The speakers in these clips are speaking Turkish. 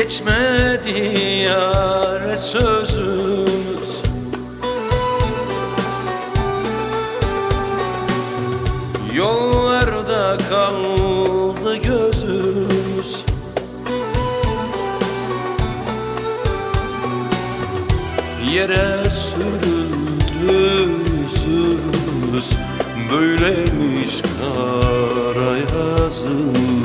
Geçmedi yare sözümüz. Yollarda kaldı gözümüz. Yere sürüldü yüzümüz. Böyleymiş kara yazımız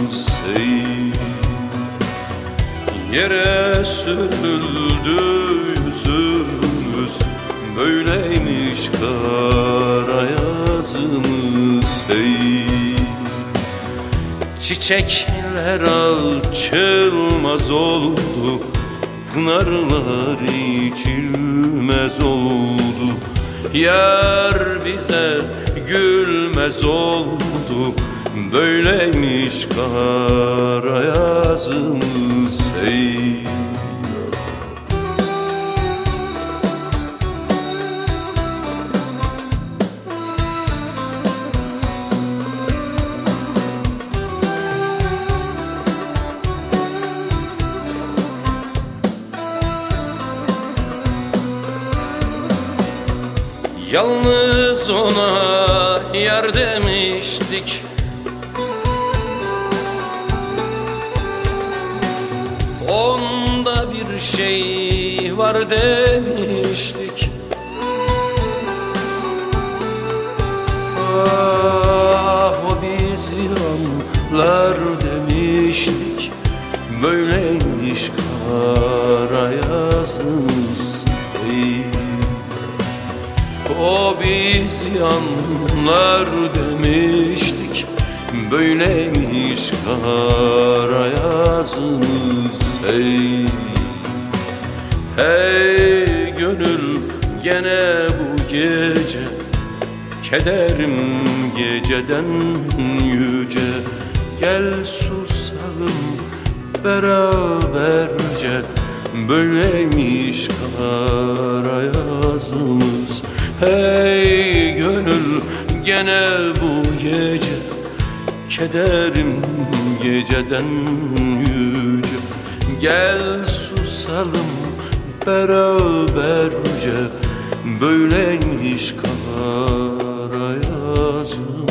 Yere sürüldü yüzümüz. Böyleymiş kara yazımız ey Çiçekler açılmaz oldu. Pınarlar içilmez oldu. Yar bize gülmez oldu Böyleymiş kara yazımız ey Yalnız ona yar demiştik Onda bir şey var demiştik. Ah o bizi anlar demiştik. Böyleymiş kara yazımız değil. O bizi anlar demiştik. Böyleymiş kara yazımız hey Hey gönül gene bu gece Kederim geceden yüce. Gel susalım beraberce Böyleymiş kara yazımız Hey gönül gene bu gece Kederim geceden yüce Gel susalım beraberce Böyleymiş kara yazımız